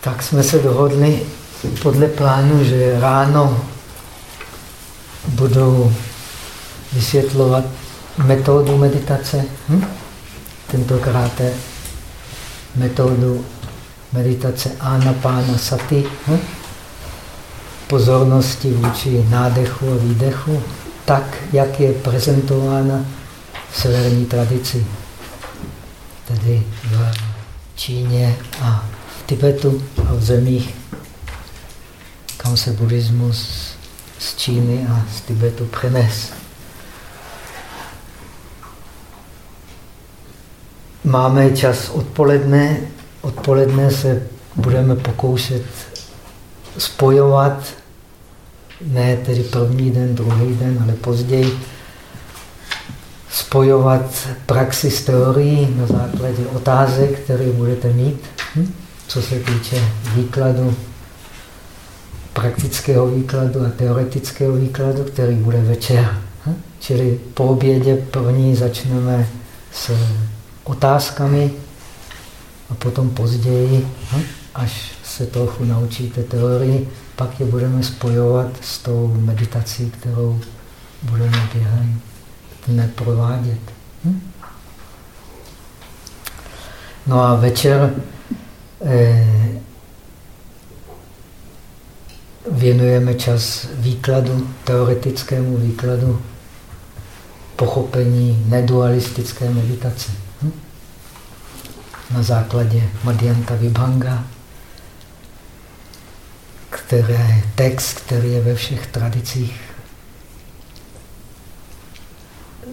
Tak jsme se dohodli podle plánu, že ráno budou vysvětlovat metodu meditace. Hm? Tentokrát je metodu meditace Anapána Sati. Hm? Pozornosti vůči nádechu a výdechu, tak, jak je prezentována v severní tradici. Tedy v Číně a Tibetu a v zemích, kam se buddhismus z Číny a z Tibetu přenes. Máme čas odpoledne. Odpoledne se budeme pokoušet spojovat, ne tedy první den, druhý den, ale později, spojovat praxi s teorií na základě otázek, které budete mít, hm? Co se týče výkladu, praktického výkladu a teoretického výkladu, který bude večer. Hm? Čili po obědě první začneme s otázkami a potom později, hm? až se trochu naučíte teorii, pak je budeme spojovat s tou meditací, kterou budeme během dne provádět. Hm? No a večer věnujeme čas výkladu, teoretickému výkladu, pochopení nedualistické meditace. Hm? Na základě Madhyanta Vibhanga, které text, který je ve všech tradicích,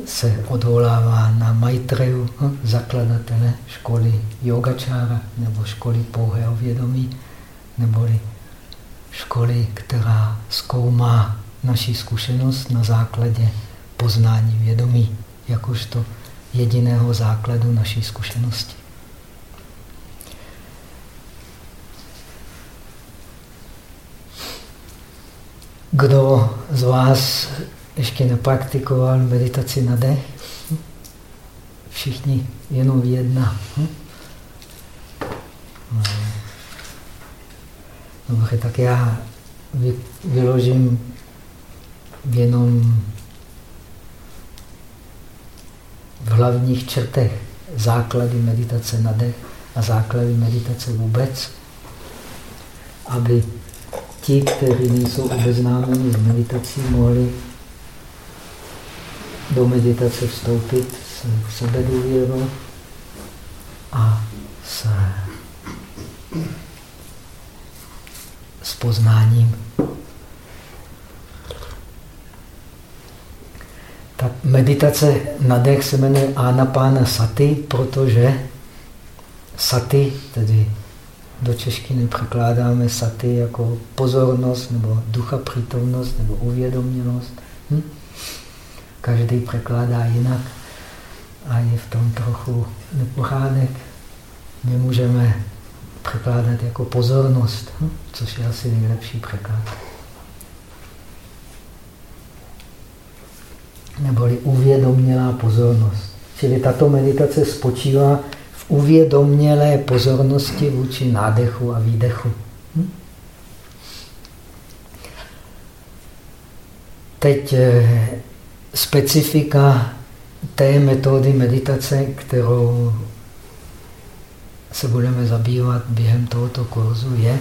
se odvolává na Maitreju, hm? zakladatele školy yogačára nebo školy pouhého vědomí, neboli školy, která zkoumá naši zkušenost na základě poznání vědomí, jakožto jediného základu naší zkušenosti. Kdo z vás ještě nepraktikoval meditaci na dech? Všichni jenom jedna. Dobře, tak já vyložím jenom v hlavních črtech základy meditace na dech a základy meditace vůbec, aby ti, kteří nejsou obeznámeni s meditací, mohli do meditace vstoupit s sebedůvěrou a s s poznáním. Ta meditace na dech se jmenuje Anapána Sati, protože Sati, tedy do češtiny překládáme Sati jako pozornost, nebo ducha přítomnost, nebo uvědomělost. Hm? Každý překládá jinak a je v tom trochu nepořádek. My můžeme překládat jako pozornost, hm? což je asi nejlepší překlad. Neboli uvědomělá pozornost. Čili tato meditace spočívá v uvědomělé pozornosti vůči nádechu a výdechu. Hm? Teď eh, specifika té metody meditace, kterou se budeme zabývat během tohoto kurzu, je,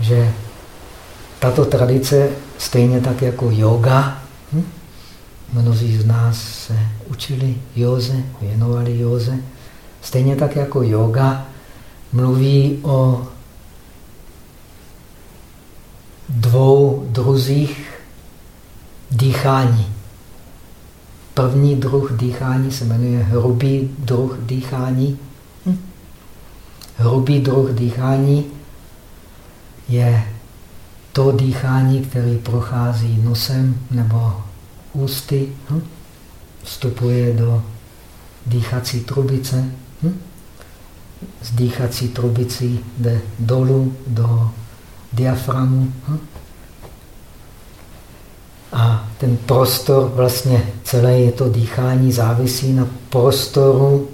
že tato tradice, stejně tak jako yoga, hm? mnozí z nás se učili józe, věnovali józe, stejně tak jako yoga mluví o dvou druzích dýchání. První druh dýchání se jmenuje hrubý druh dýchání, Hrubý druh dýchání je to dýchání, které prochází nosem nebo ústy, hm? vstupuje do dýchací trubice. Hm? Z dýchací trubicí jde dolů do diaframu. Hm? A ten prostor, vlastně celé je to dýchání, závisí na prostoru,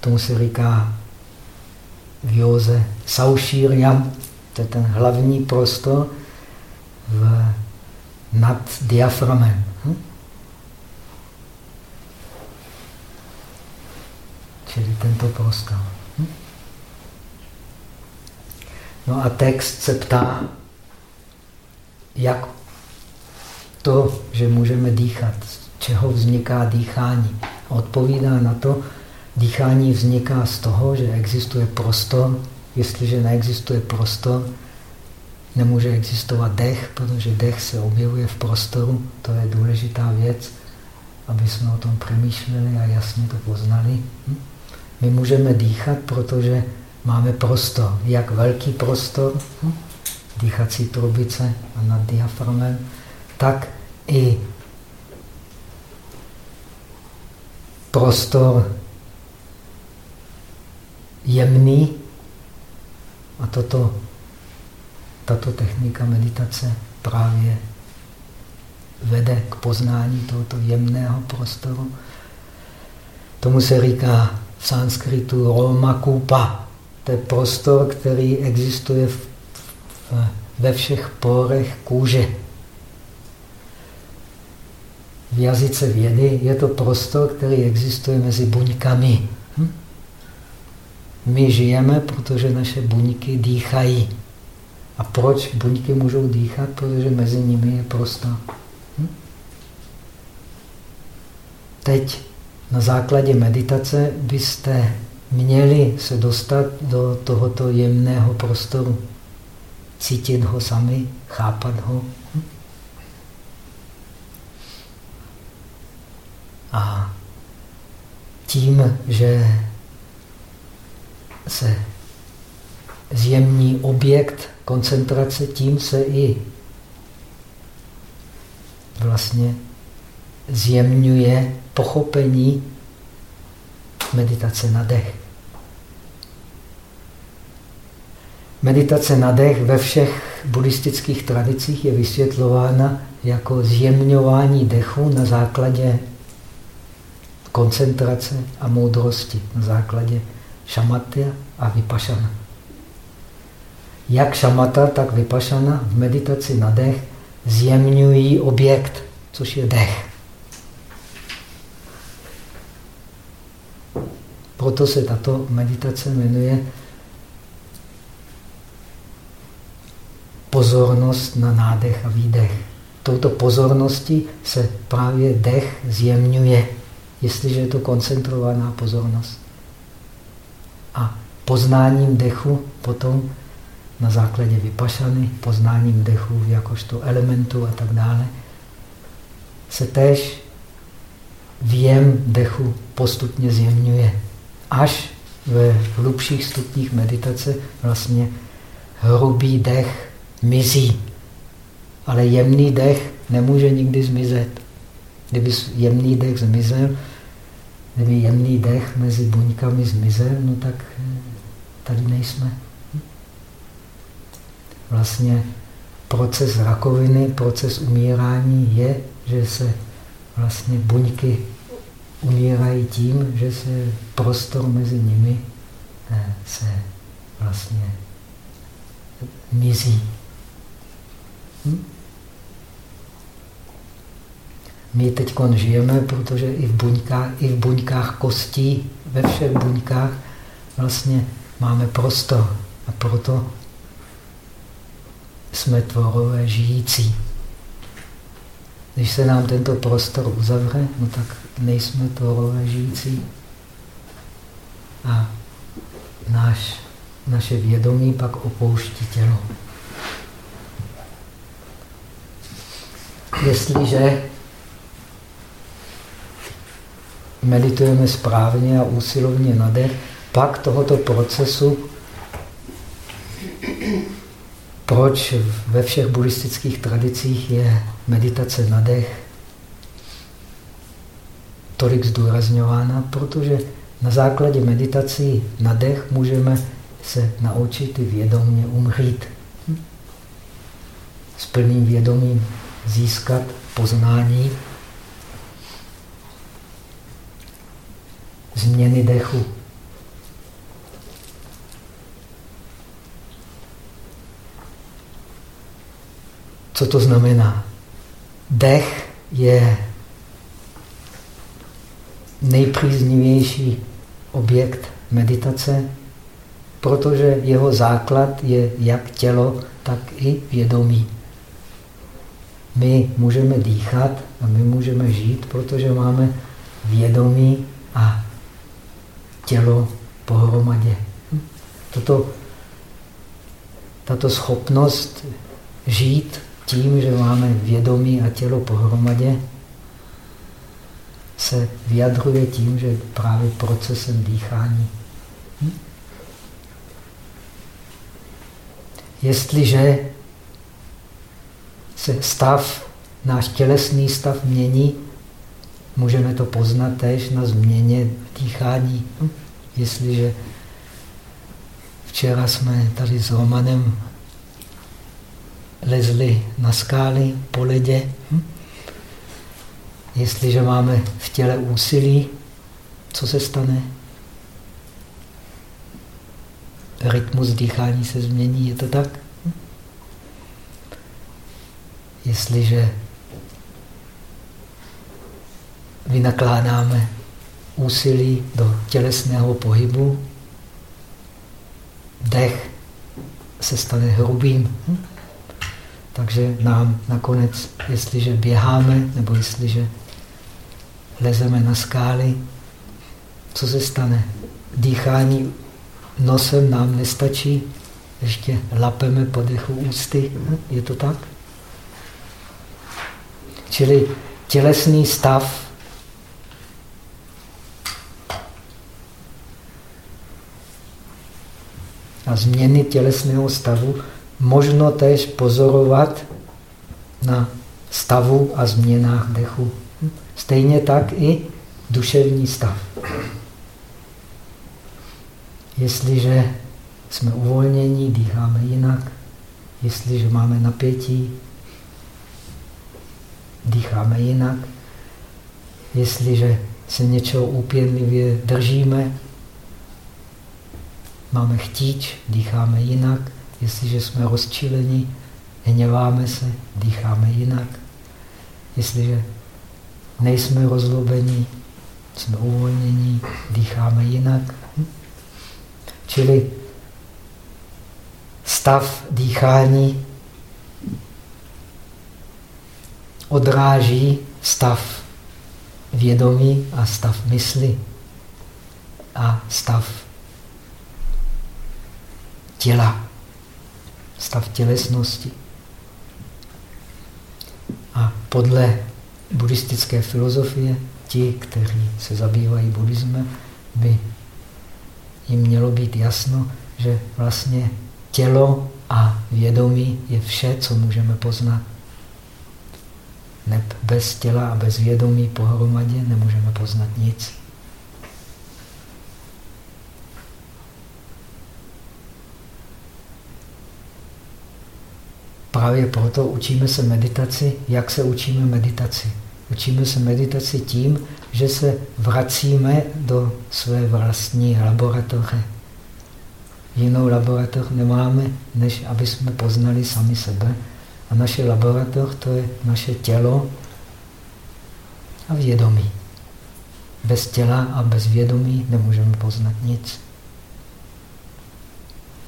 tomu se říká v józe Saušíriam, to je ten hlavní prostor v, nad diaframem. Hm? Čili tento prostor. Hm? No a text se ptá, jak to, že můžeme dýchat, z čeho vzniká dýchání. Odpovídá na to, dýchání vzniká z toho, že existuje prostor. Jestliže neexistuje prostor, nemůže existovat dech, protože dech se objevuje v prostoru. To je důležitá věc, aby jsme o tom přemýšleli a jasně to poznali. Hm? My můžeme dýchat, protože máme prostor. Jak velký prostor, hm? dýchací trubice a nad diaframem, tak i prostor jemný a toto, tato technika meditace právě vede k poznání tohoto jemného prostoru. Tomu se říká v sanskritu Roma Kupa. To je prostor, který existuje v, v, ve všech porech kůže. V jazyce vědy je to prostor, který existuje mezi buňkami. Hm? My žijeme, protože naše buňky dýchají. A proč buňky můžou dýchat? Protože mezi nimi je prostor. Hm? Teď na základě meditace byste měli se dostat do tohoto jemného prostoru. Cítit ho sami, chápat ho. A tím, že se zjemní objekt koncentrace, tím se i vlastně zjemňuje pochopení meditace na dech. Meditace na dech ve všech buddhistických tradicích je vysvětlována jako zjemňování dechu na základě koncentrace a moudrosti, na základě šamaty a vypašana. Jak šamata, tak vypašana v meditaci na dech zjemňují objekt, což je dech. Proto se tato meditace jmenuje pozornost na nádech a výdech. Touto pozorností se právě dech zjemňuje, jestliže je to koncentrovaná pozornost. A poznáním dechu potom na základě vypašany, poznáním dechu jakožto elementu a tak dále, se též věm dechu postupně zjemňuje. Až ve hlubších stupních meditace vlastně hrubý dech mizí. Ale jemný dech nemůže nikdy zmizet. Kdyby jemný dech zmizel, kdyby jemný dech mezi buňkami zmizel, no tak eh, tady nejsme. Vlastně proces rakoviny, proces umírání je, že se vlastně buňky umírají tím, že se prostor mezi nimi eh, se vlastně mizí. Hm? My teď žijeme, protože i v, buňkách, i v buňkách kostí, ve všech buňkách vlastně máme prostor. A proto jsme tvorové žijící. Když se nám tento prostor uzavře, no tak nejsme tvorové žijící. A náš, naše vědomí pak opouští tělo. Jestliže meditujeme správně a úsilovně na dech, pak tohoto procesu, proč ve všech buddhistických tradicích je meditace na dech tolik zdůrazňována, protože na základě meditací na dech můžeme se naučit i vědomě umřít. S plným vědomím získat poznání změny dechu. Co to znamená? Dech je nejpříznivější objekt meditace, protože jeho základ je jak tělo, tak i vědomí. My můžeme dýchat a my můžeme žít, protože máme vědomí a tělo pohromadě. Toto, tato schopnost žít tím, že máme vědomí a tělo pohromadě, se vyjadruje tím, že právě procesem dýchání. Hm? Jestliže se stav, náš tělesný stav mění, můžeme to poznat též na změně dýchání. Hm? Jestliže včera jsme tady s Romanem lezli na skály po ledě, hm? jestliže máme v těle úsilí, co se stane? Rytmus dýchání se změní, je to tak? Jestliže vynakládáme úsilí do tělesného pohybu, dech se stane hrubým. Takže nám nakonec, jestliže běháme, nebo jestliže lezeme na skály, co se stane? Dýchání nosem nám nestačí, ještě lapeme po dechu ústy. Je to tak? Čili tělesný stav a změny tělesného stavu možno též pozorovat na stavu a změnách dechu. Stejně tak i duševní stav. Jestliže jsme uvolnění, dýcháme jinak. Jestliže máme napětí, dýcháme jinak. Jestliže se něčeho úpěnlivě držíme, máme chtíč, dýcháme jinak. Jestliže jsme rozčileni, hněváme se, dýcháme jinak. Jestliže nejsme rozlobení, jsme uvolnění, dýcháme jinak. Čili stav dýchání odráží stav vědomí a stav mysli a stav těla, stav tělesnosti. A podle buddhistické filozofie, ti, kteří se zabývají buddhismem, by jim mělo být jasno, že vlastně tělo a vědomí je vše, co můžeme poznat. Neb bez těla a bez vědomí pohromadě nemůžeme poznat nic. Právě proto učíme se meditaci. Jak se učíme meditaci? Učíme se meditaci tím, že se vracíme do své vlastní laboratoře. Jinou laboratoř nemáme, než aby jsme poznali sami sebe. A naše laboratoř to je naše tělo a vědomí. Bez těla a bez vědomí nemůžeme poznat nic.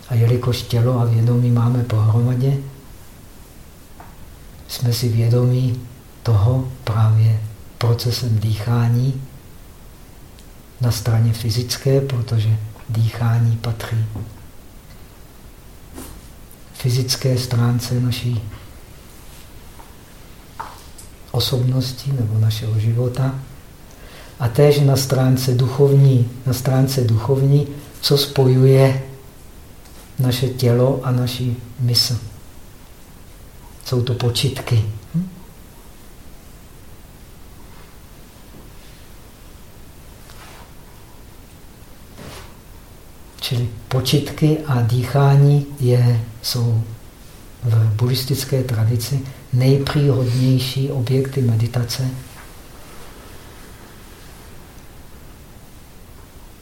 A jelikož tělo a vědomí máme pohromadě, jsme si vědomí toho právě procesem dýchání na straně fyzické, protože dýchání patří fyzické stránce naší osobnosti nebo našeho života a též na stránce duchovní, na stránce duchovní, co spojuje naše tělo a naši mysl. Jsou to počitky. Hm? Čili počitky a dýchání je, jsou v buddhistické tradici nejpříhodnější objekty meditace,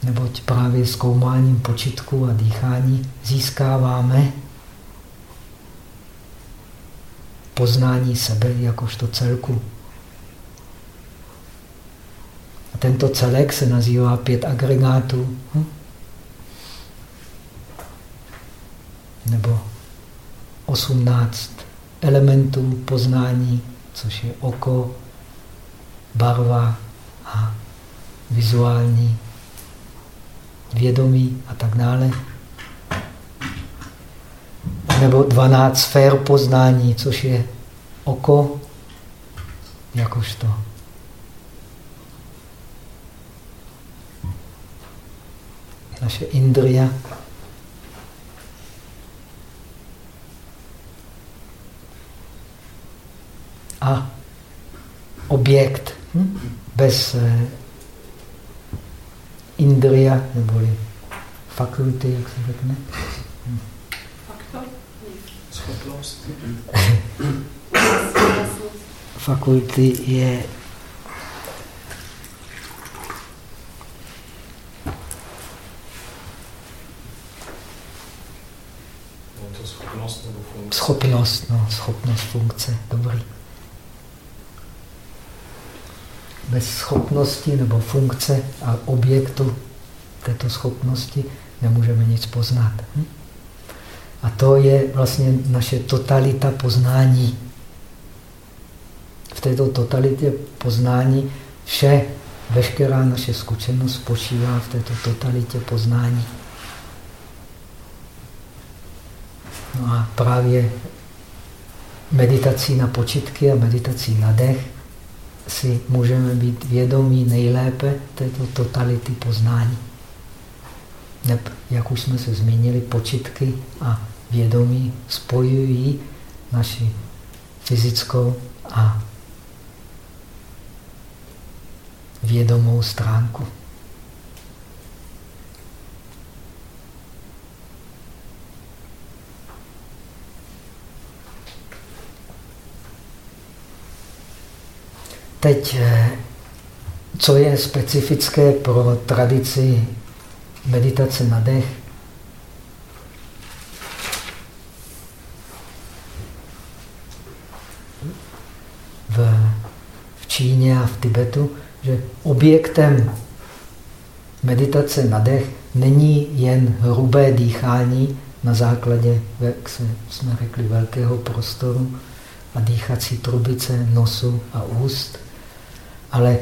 neboť právě zkoumáním počitku a dýchání získáváme poznání sebe jakožto celku. A tento celek se nazývá pět agregátů. Hm? Nebo osmnáct elementů poznání, což je oko, barva a vizuální vědomí a tak dále. Nebo 12 sfér poznání, což je oko, jakožto naše indria. A objekt hm? bez eh, indria, neboli fakulty, jak se řekne. Hm. Fakulty je schopnost no, schopnost funkce, dobrý. Bez schopnosti nebo funkce a objektu této schopnosti nemůžeme nic poznat. Hm? A to je vlastně naše totalita poznání. V této totalitě poznání vše, veškerá naše zkušenost spočívá v této totalitě poznání. No a právě meditací na počitky a meditací na dech si můžeme být vědomí nejlépe této totality poznání. Jak už jsme se zmínili, počitky a vědomí spojují naši fyzickou a vědomou stránku. Teď, eh, co je specifické pro tradici meditace na dech? V, v Číně a v Tibetu, že objektem meditace na dech není jen hrubé dýchání na základě, jak jsme řekli, velkého prostoru a dýchací trubice nosu a úst, ale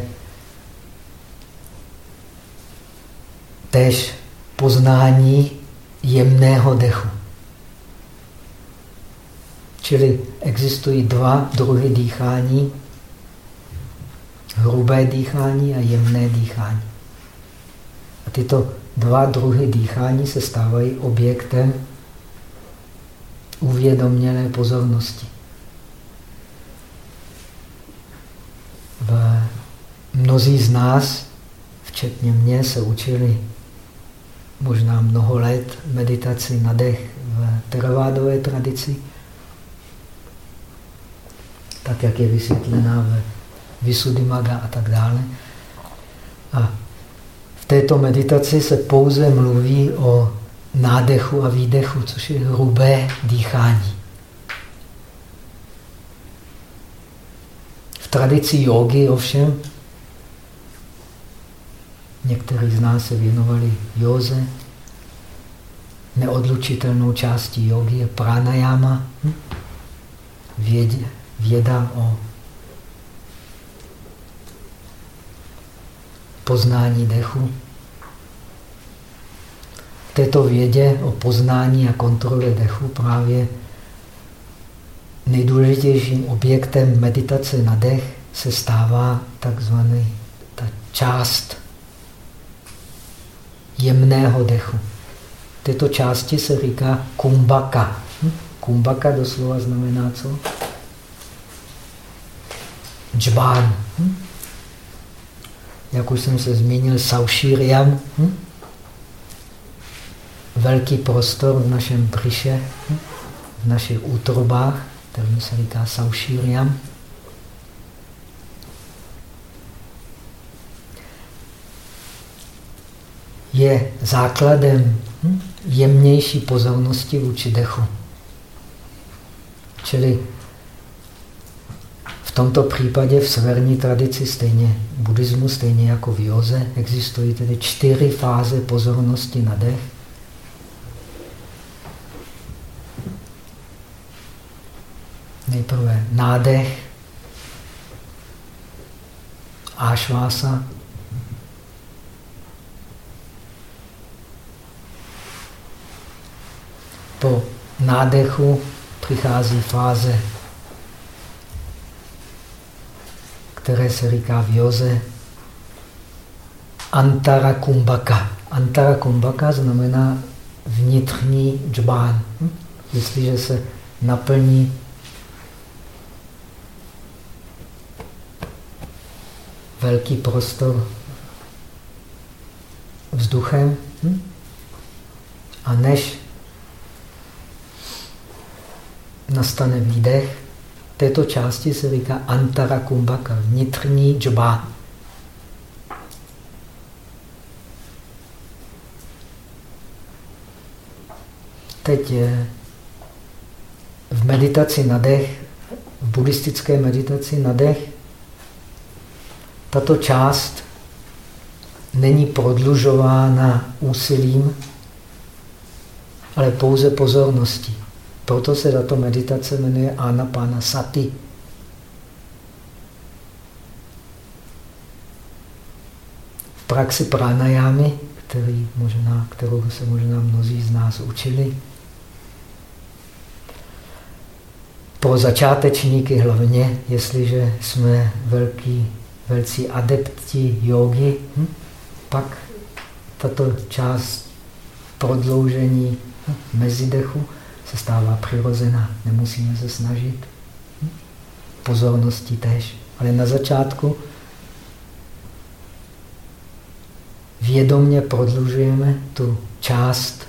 též poznání jemného dechu. Čili existují dva druhy dýchání. Hrubé dýchání a jemné dýchání. A tyto dva druhy dýchání se stávají objektem uvědomělé pozornosti. V mnozí z nás, včetně mě, se učili možná mnoho let meditaci na dech v teravádové tradici, tak jak je vysvětlená v Visuddhimaga a tak dále. A v této meditaci se pouze mluví o nádechu a výdechu, což je hrubé dýchání. V tradici jogy ovšem Někteří z nás se věnovali józe. Neodlučitelnou částí jogy je pranayama, hm? Věd, věda o poznání dechu. V této vědě o poznání a kontrole dechu právě nejdůležitějším objektem meditace na dech se stává takzvaný ta část jemného dechu. Této části se říká kumbaka. Hm? Kumbaka doslova znamená co? Džbán. Hm? Jak už jsem se zmínil, saušíriam. Hm? Velký prostor v našem břiše, hm? v našich útrobách, který se říká saušíriam. je základem hm, jemnější pozornosti vůči dechu. Čili V tomto případě v severní tradici, stejně buddhismu, stejně jako v józe, existují tedy čtyři fáze pozornosti na dech. Nejprve nádech, ášvása, po nádechu přichází fáze, které se říká v joze Antara Kumbhaka. Antara Kumbhaka znamená vnitřní džbán. Hm? Jestliže se naplní velký prostor vzduchem hm? a než nastane výdech, této části se říká antara kumbhaka, vnitřní džba. Teď v meditaci na dech, v buddhistické meditaci na dech, tato část není prodlužována úsilím, ale pouze pozorností. Proto se tato meditace jmenuje Anapana Sati. V praxi pranajámy, který možná, kterou se možná mnozí z nás učili, pro začátečníky hlavně, jestliže jsme velký, velcí adepti jogy, hm, pak tato část prodloužení hm, mezidechu se stává přirozená. Nemusíme se snažit. Pozornosti tež. Ale na začátku vědomně prodlužujeme tu část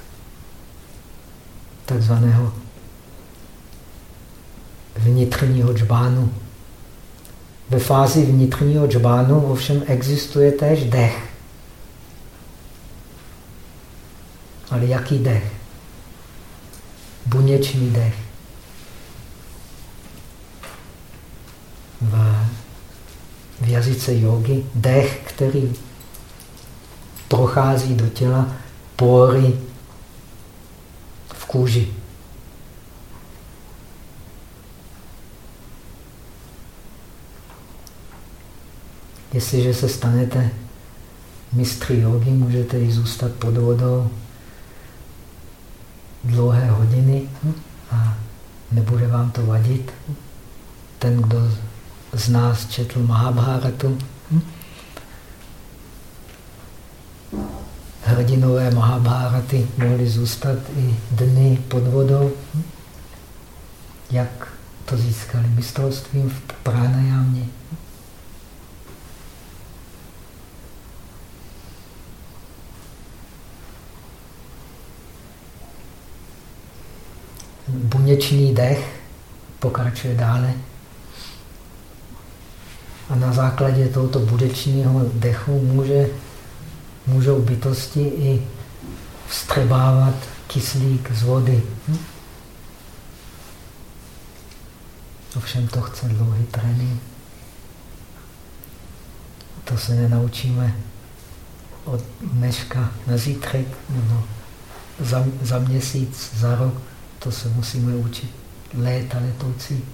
takzvaného vnitřního džbánu. Ve fázi vnitřního džbánu ovšem existuje též dech. Ale jaký dech? Buněčný dech. V, jazyce jogy dech, který prochází do těla pory v kůži. Jestliže se stanete mistry jogy, můžete i zůstat pod vodou dlouhé hodiny a nebude vám to vadit. Ten, kdo z nás četl Mahabharatu, hrdinové Mahabharaty mohli zůstat i dny pod vodou. Jak to získali mistrovstvím v pránajámě. Buněčný dech pokračuje dále. A na základě tohoto budečního dechu může, můžou bytosti i vstřebávat kyslík z vody. Hm? Ovšem to chce dlouhý trénink. To se nenaučíme od dneška na zítřek, nebo za, za měsíc, za rok. To se musíme učit léta letoucí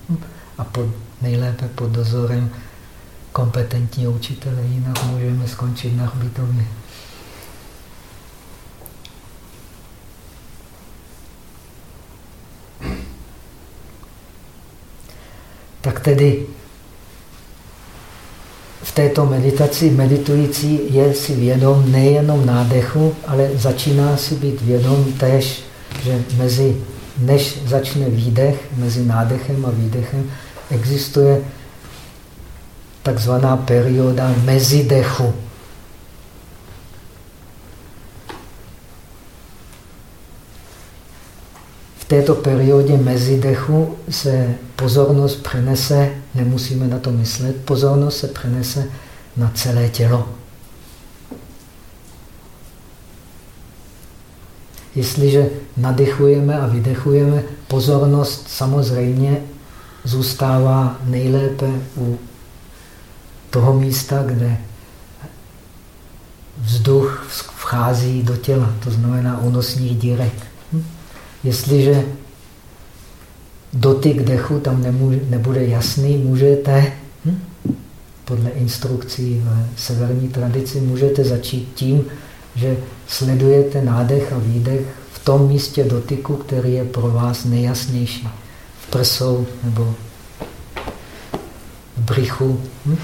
a pod, nejlépe pod dozorem kompetentního učitele, jinak můžeme skončit na hbitovně. Tak tedy v této meditaci meditující je si vědom nejenom nádechu, ale začíná si být vědom též, že mezi než začne výdech, mezi nádechem a výdechem, existuje takzvaná perioda mezidechu. V této periodě mezidechu se pozornost přenese, nemusíme na to myslet, pozornost se přenese na celé tělo. Jestliže nadechujeme a vydechujeme, pozornost samozřejmě zůstává nejlépe u toho místa, kde vzduch vchází do těla, to znamená unosních dírek. Hm? Jestliže dotyk dechu tam nebude jasný, můžete, hm? podle instrukcí v severní tradici, můžete začít tím, že sledujete nádech a výdech v tom místě dotyku, který je pro vás nejjasnější. V prsou nebo v břichu. Hm?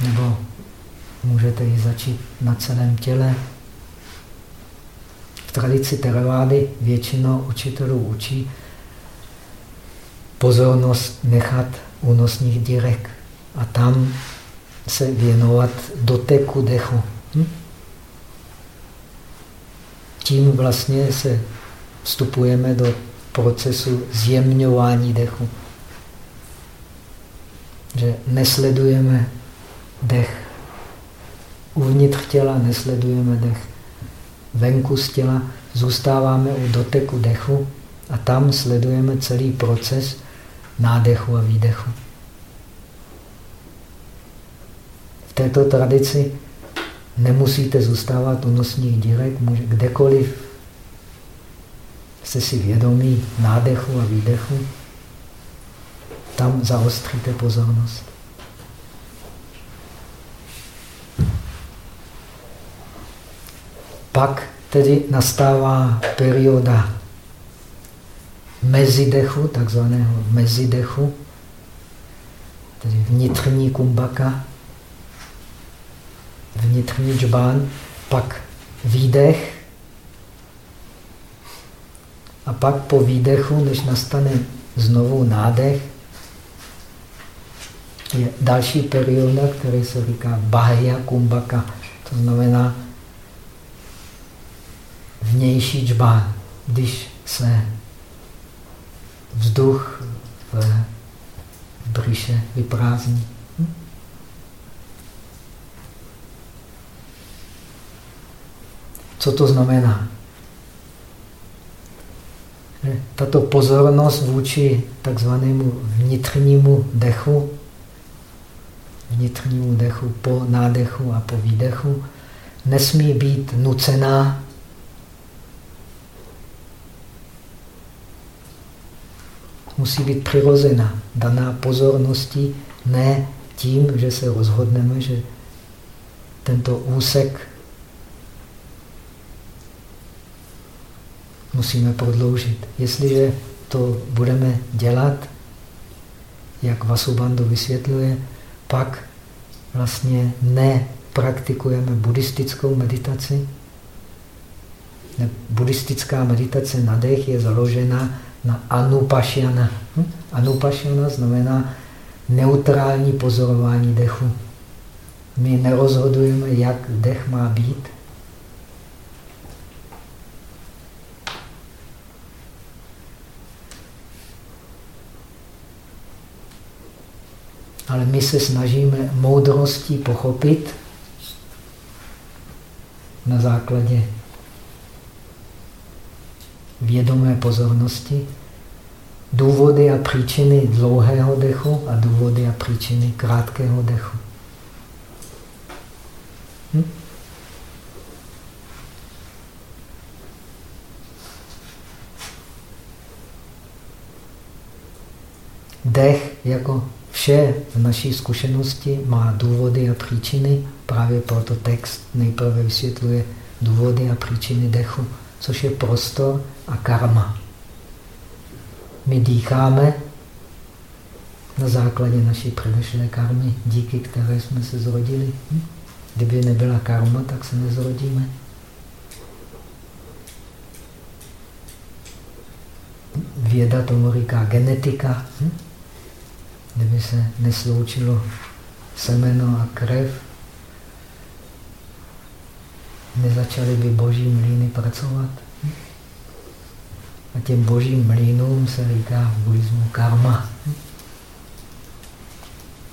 Nebo můžete ji začít na celém těle. V tradici teravády většinou učitelů učí pozornost nechat únosních dírek a tam se věnovat doteku dechu. Hm? Tím vlastně se vstupujeme do procesu zjemňování dechu. Že nesledujeme dech uvnitř těla, nesledujeme dech venku z těla, zůstáváme u doteku dechu a tam sledujeme celý proces nádechu a výdechu. Této tradici nemusíte zůstávat u nosních dírek, může kdekoliv jste si vědomí nádechu a výdechu, tam zaostříte pozornost. Pak tedy nastává perioda mezidechu, takzvaného mezidechu, tedy vnitřní kumbaka, vnitřní džbán, pak výdech a pak po výdechu, než nastane znovu nádech, je další perioda, který se říká Bahya Kumbaka. To znamená vnější džbán, když se vzduch v břiše vyprázdní. Co to znamená? Tato pozornost vůči takzvanému vnitřnímu dechu, vnitřnímu dechu po nádechu a po výdechu, nesmí být nucená musí být přirozená, daná pozorností, ne tím, že se rozhodneme, že tento úsek musíme prodloužit. Jestliže to budeme dělat, jak Vasubandhu vysvětluje, pak vlastně nepraktikujeme buddhistickou meditaci. Buddhistická meditace na dech je založena na anupašiana. Hm? Anupašiana znamená neutrální pozorování dechu. My nerozhodujeme, jak dech má být. Ale my se snažíme moudrostí pochopit na základě vědomé pozornosti důvody a příčiny dlouhého dechu a důvody a příčiny krátkého dechu. Hm? Dech jako vše v naší zkušenosti má důvody a příčiny, právě proto text nejprve vysvětluje důvody a příčiny dechu což je prostor a karma. My dýcháme na základě naší předešlé karmy, díky které jsme se zrodili. Hm? Kdyby nebyla karma, tak se nezrodíme. Věda tomu říká genetika. Hm? Kdyby se nesloučilo semeno a krev, nezačaly by boží mlýny pracovat. A těm božím mlýnům se říká v buddhismu karma.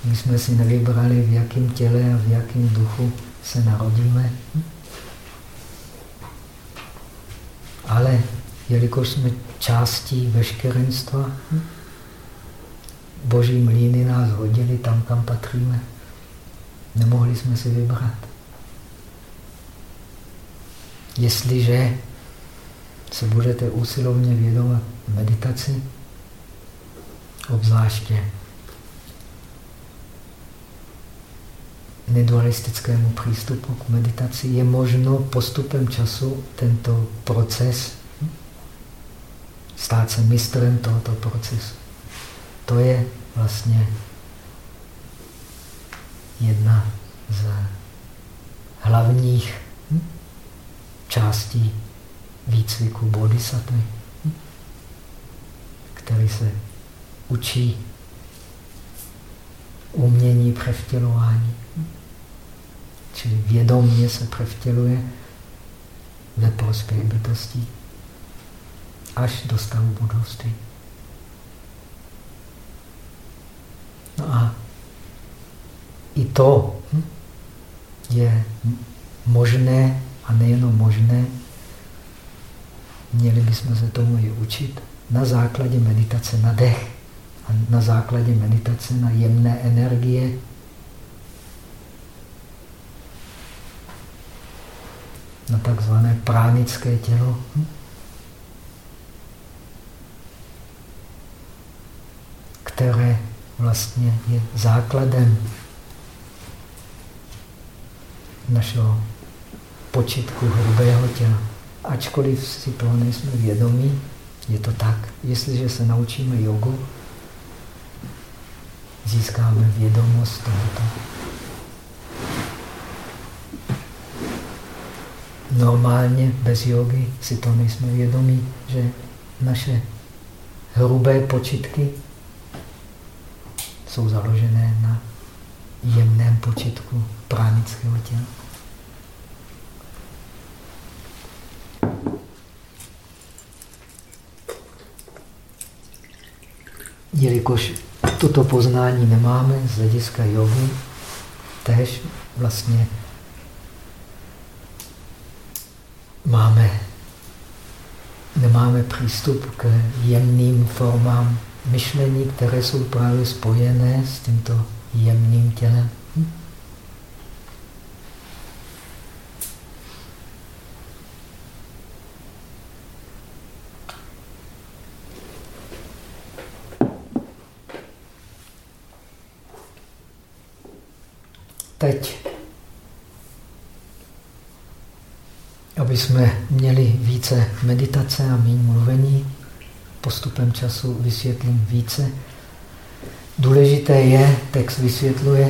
My jsme si nevybrali, v jakém těle a v jakém duchu se narodíme. Ale jelikož jsme částí veškerenstva, boží mlíny nás hodili tam, kam patříme. Nemohli jsme si vybrat. Jestliže se budete usilovně vědovat meditaci, obzvláště nedualistickému přístupu k meditaci, je možno postupem času tento proces stát se mistrem tohoto procesu. To je vlastně jedna z hlavních částí výcviku bodhisattva, který se učí umění převtělování. Čili vědomně se převtěluje ve prospěch bytostí až do stavu budovství. No a i to hm, je možné a nejenom možné, měli bychom se tomu i učit na základě meditace na dech a na základě meditace na jemné energie. Na takzvané pránické tělo. Hm? které vlastně je základem našeho počitku hrubého těla. Ačkoliv si toho nejsme vědomí, je to tak. Jestliže se naučíme jogu, získáme vědomost tohoto. Normálně bez jogy si to nejsme vědomí, že naše hrubé počitky jsou založené na jemném početku pránického těla. Jelikož toto poznání nemáme z hlediska jogy, tež vlastně máme, nemáme přístup k jemným formám myšlení, které jsou právě spojené s tímto jemným tělem. Teď, aby jsme měli více meditace a méně mluvení, postupem času vysvětlím více. Důležité je, text vysvětluje,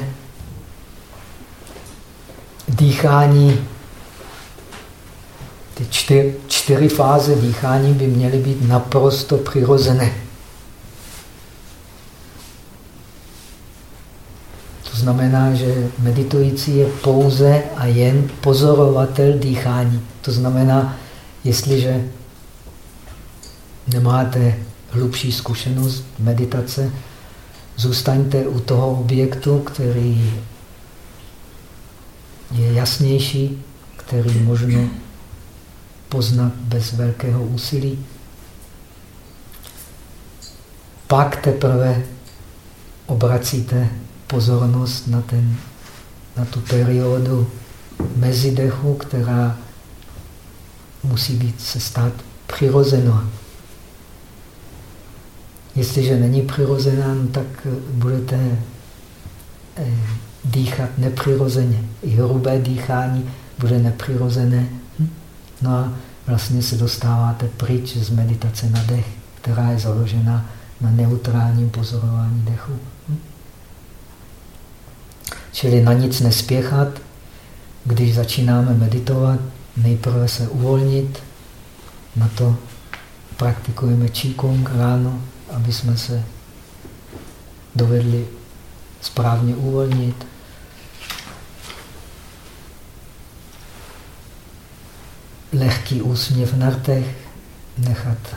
dýchání, ty čtyři, čtyři fáze dýchání by měly být naprosto přirozené. To znamená, že meditující je pouze a jen pozorovatel dýchání. To znamená, jestliže nemáte hlubší zkušenost meditace, zůstaňte u toho objektu, který je jasnější, který možno poznat bez velkého úsilí. Pak teprve obracíte pozornost na, ten, na tu periodu mezidechu, která musí být se stát přirozenou. Jestliže není přirozená, no tak eh, budete eh, dýchat nepřirozeně. I hrubé dýchání bude nepřirozené. Hm? No a vlastně se dostáváte pryč z meditace na dech, která je založena na neutrálním pozorování dechu. Hm? Čili na nic nespěchat, když začínáme meditovat, nejprve se uvolnit, na to praktikujeme Qigong ráno, aby jsme se dovedli správně uvolnit. Lehký úsměv na rtech, nechat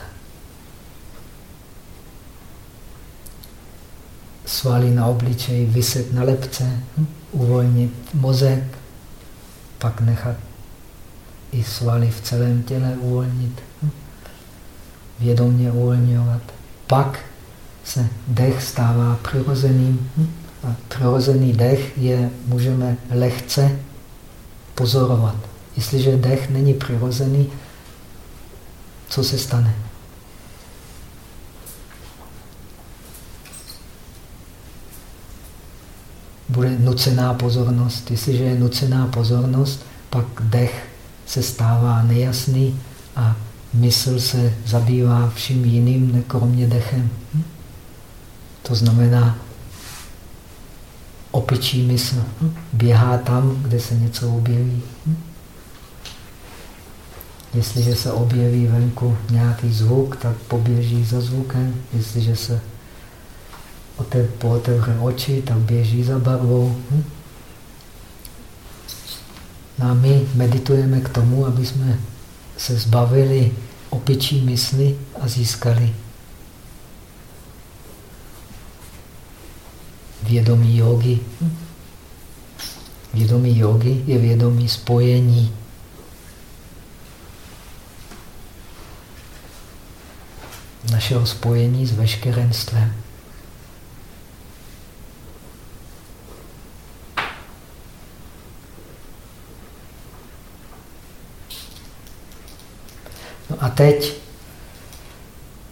svaly na obličeji vyset na lepce, uvolnit mozek, pak nechat i svaly v celém těle uvolnit. vědomě uvolňovat. Pak se dech stává přirozeným. A přirozený dech je, můžeme lehce pozorovat. Jestliže dech není přirozený, co se stane? Bude nucená pozornost. Jestliže je nucená pozornost, pak dech se stává nejasný a mysl se zabývá vším jiným, kromě dechem. To znamená, opičí mysl běhá tam, kde se něco objeví. Jestliže se objeví venku nějaký zvuk, tak poběží za zvukem. Jestliže se pootevře oči, tak běží za barvou. No a my meditujeme k tomu, aby jsme se zbavili opičí mysli a získali vědomí jogy. Vědomí jogy je vědomí spojení. Našeho spojení s veškerenstvem. A teď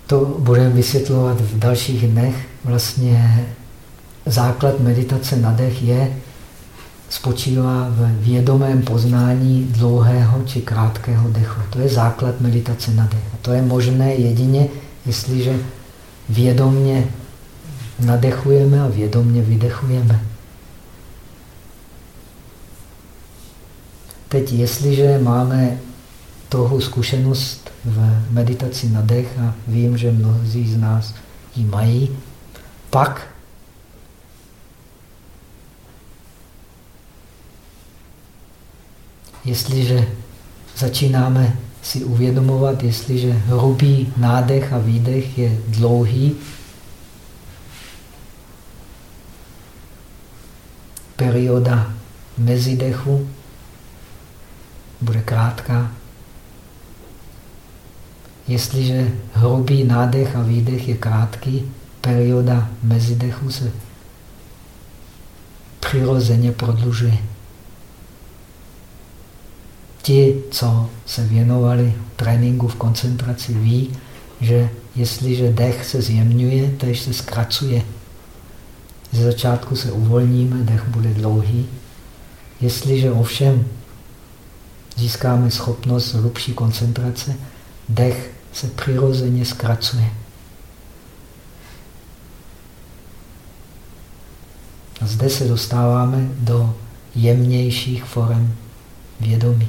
to budeme vysvětlovat v dalších dnech. Vlastně základ meditace na dech je, spočívá v vědomém poznání dlouhého či krátkého dechu. To je základ meditace na dech. A to je možné jedině, jestliže vědomně nadechujeme a vědomně vydechujeme. Teď, jestliže máme toho zkušenost v meditaci na dech a vím, že mnozí z nás ji mají, pak jestliže začínáme si uvědomovat, jestliže hrubý nádech a výdech je dlouhý, perioda mezidechu bude krátká. Jestliže hrubý nádech a výdech je krátký, perioda mezidechu se přirozeně prodlužuje. Ti, co se věnovali tréninku v koncentraci, ví, že jestliže dech se zjemňuje, tež se zkracuje. Ze začátku se uvolníme, dech bude dlouhý. Jestliže ovšem získáme schopnost hlubší koncentrace, dech se přirozeně zkracuje. A zde se dostáváme do jemnějších forem vědomí.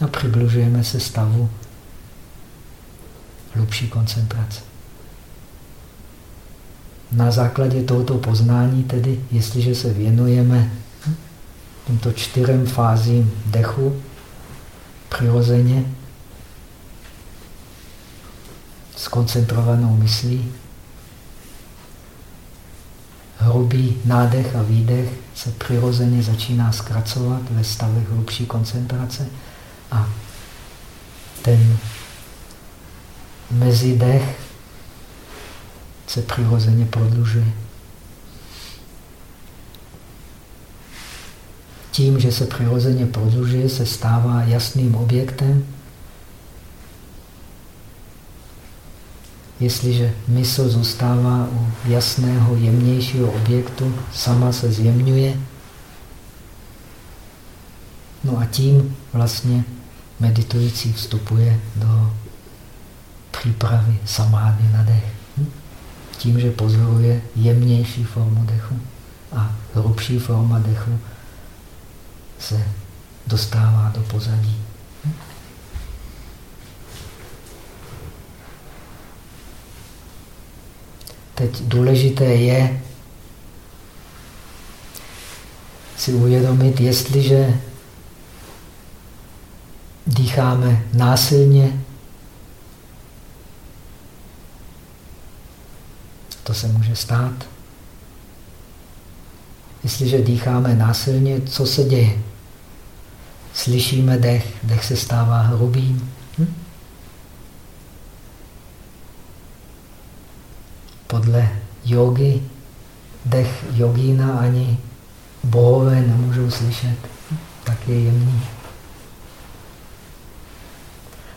A přibližujeme se stavu hlubší koncentrace. Na základě tohoto poznání tedy, jestliže se věnujeme těmto čtyřem fázím dechu přirozeně, s koncentrovanou myslí, hrubý nádech a výdech se přirozeně začíná zkracovat ve stavech hlubší koncentrace a ten mezidech se přirozeně prodlužuje. Tím, že se přirozeně prodlužuje, se stává jasným objektem. Jestliže mysl zůstává u jasného, jemnějšího objektu, sama se zjemňuje. No a tím vlastně meditující vstupuje do přípravy samády na dech. Tím, že pozoruje jemnější formu dechu a hrubší forma dechu se dostává do pozadí. Teď důležité je si uvědomit, jestliže dýcháme násilně, to se může stát. Jestliže dýcháme násilně, co se děje? Slyšíme dech, dech se stává hrubým. Hm? Podle jogy dech jogína ani bohové nemůžou slyšet. Tak je jemný.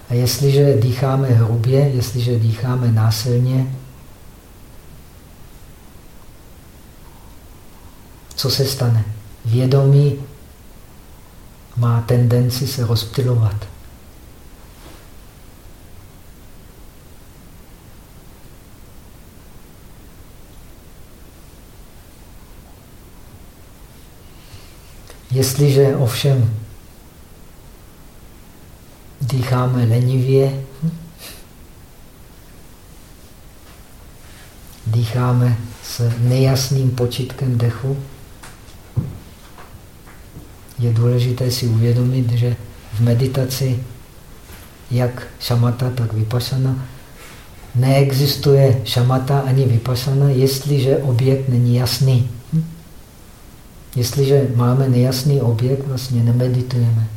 A jestliže dýcháme hrubě, jestliže dýcháme násilně, co se stane? Vědomí má tendenci se rozptilovat. Jestliže ovšem dýcháme lenivě, dýcháme s nejasným počitkem dechu, je důležité si uvědomit, že v meditaci jak šamata, tak vypašana neexistuje šamata ani vypašana, jestliže objekt není jasný. Jestliže máme nejasný objekt, vlastně nemeditujeme.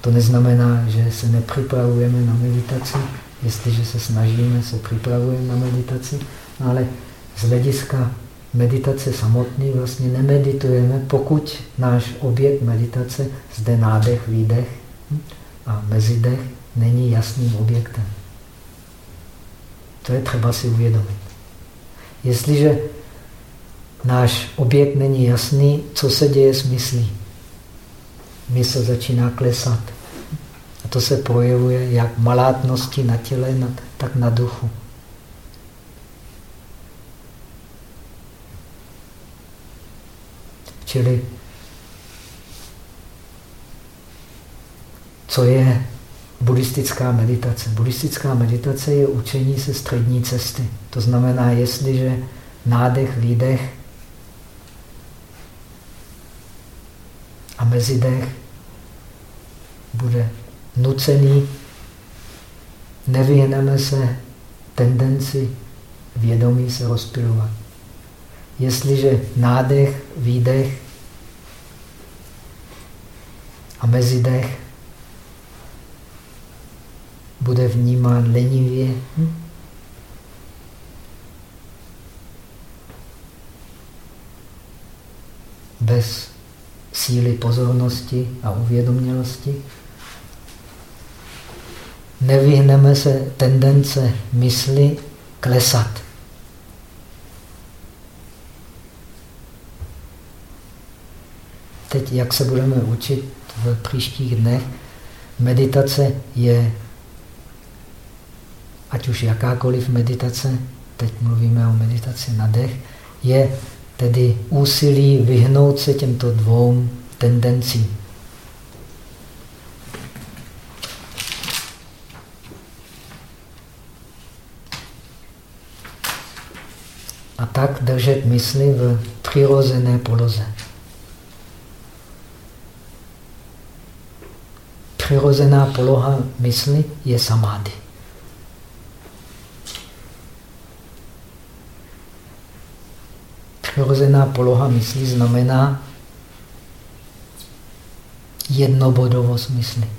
To neznamená, že se nepřipravujeme na meditaci, jestliže se snažíme, se připravujeme na meditaci, ale z hlediska meditace samotný vlastně nemeditujeme, pokud náš objekt meditace, zde nádech, výdech a mezidech, není jasným objektem. To je třeba si uvědomit. Jestliže náš objekt není jasný, co se děje s myslí? Mysl začíná klesat. A to se projevuje jak malátnosti na těle, tak na duchu. Čili co je buddhistická meditace? Buddhistická meditace je učení se střední cesty. To znamená, jestliže nádech, výdech a mezidech bude nucený, nevyhneme se tendenci vědomí se rozpilovat. Jestliže nádech, výdech a mezidech bude vnímán lenivě, hm? bez síly pozornosti a uvědomělosti, nevyhneme se tendence mysli klesat. Teď, jak se budeme učit v příštích dnech, meditace je, ať už jakákoliv meditace, teď mluvíme o meditaci na dech, je tedy úsilí vyhnout se těmto dvou tendencím. A tak držet mysli v přirozené poloze. Přirozená poloha mysli je samády. Přirozená poloha mysli znamená jednobodovost mysli.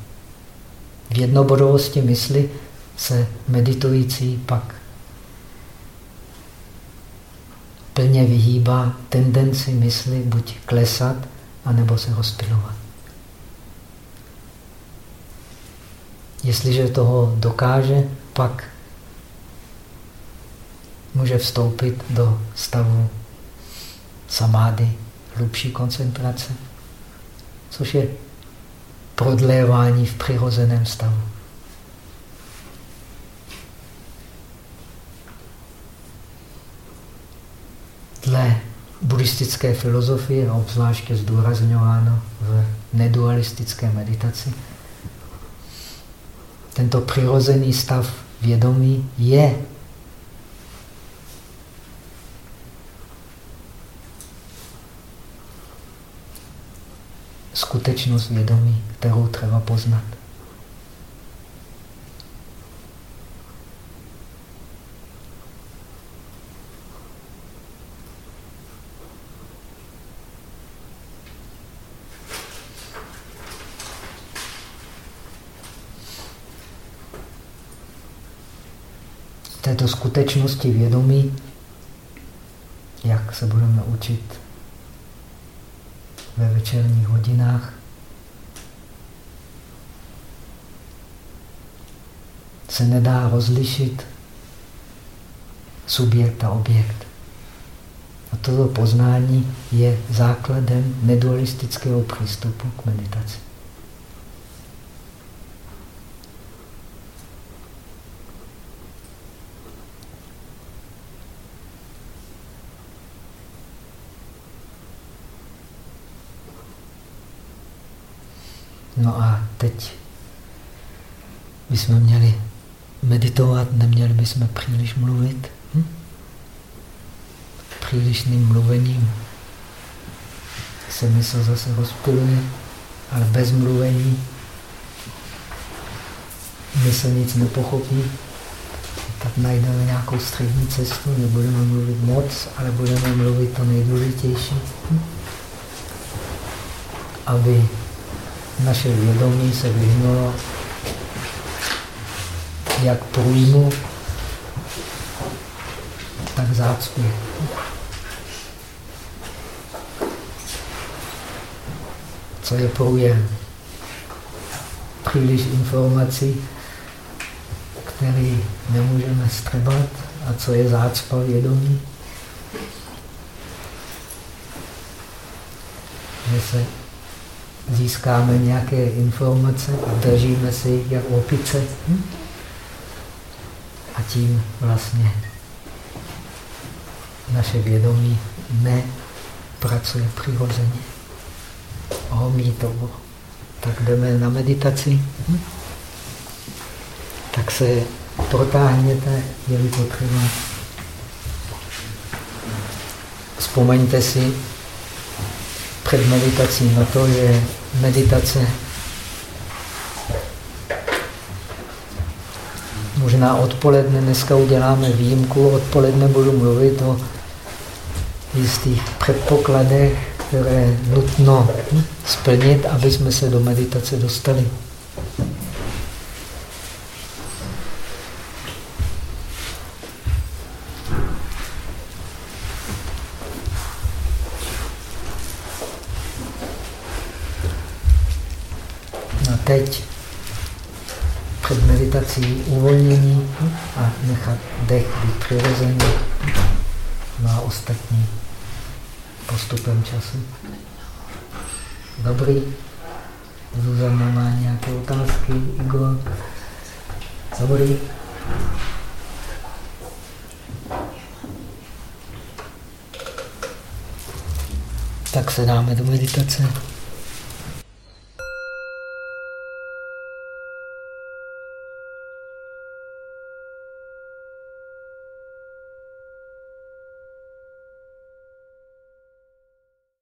V jednobodovosti mysli se meditující pak plně vyhýbá tendenci mysli buď klesat, anebo se rozpilovat. Jestliže toho dokáže, pak může vstoupit do stavu samády, hlubší koncentrace, což je prodlévání v přirozeném stavu. Dle buddhistické filozofie, obzvláště zdůrazňováno v nedualistické meditaci, tento přirozený stav vědomí je skutečnost vědomí, kterou třeba poznat. této skutečnosti vědomí, jak se budeme učit ve večerních hodinách, se nedá rozlišit subjekt a objekt. A toto poznání je základem nedualistického přístupu k meditaci. No a teď bychom měli meditovat, neměli bychom příliš mluvit. Hm? Přílišným mluvením se mysl zase rozpiluje, ale bez mluvení mysl nic nepochopí, tak najdeme nějakou střední cestu, nebudeme mluvit moc, ale budeme mluvit to nejdůležitější, hm? aby naše vědomí se vyhnulo jak průjmu, tak zácpě. Co je průjem? Příliš informací, které nemůžeme střebat a co je zácpa vědomí? Že se získáme nějaké informace a držíme si jak opice. Hm? A tím vlastně naše vědomí nepracuje přirozeně. Omí to. Tak jdeme na meditaci. Hm? Tak se protáhněte, je-li potřeba. Vzpomeňte si před meditací na to, že meditace Možná odpoledne, dneska uděláme výjimku, odpoledne budu mluvit o jistých předpokladech, které nutno splnit, aby jsme se do meditace dostali. No teď před meditací uvolnění a nechat dech být přirozený no a ostatní postupem času. Dobrý. Zuzana má nějaké otázky. Igor. Dobrý. Tak se dáme do meditace.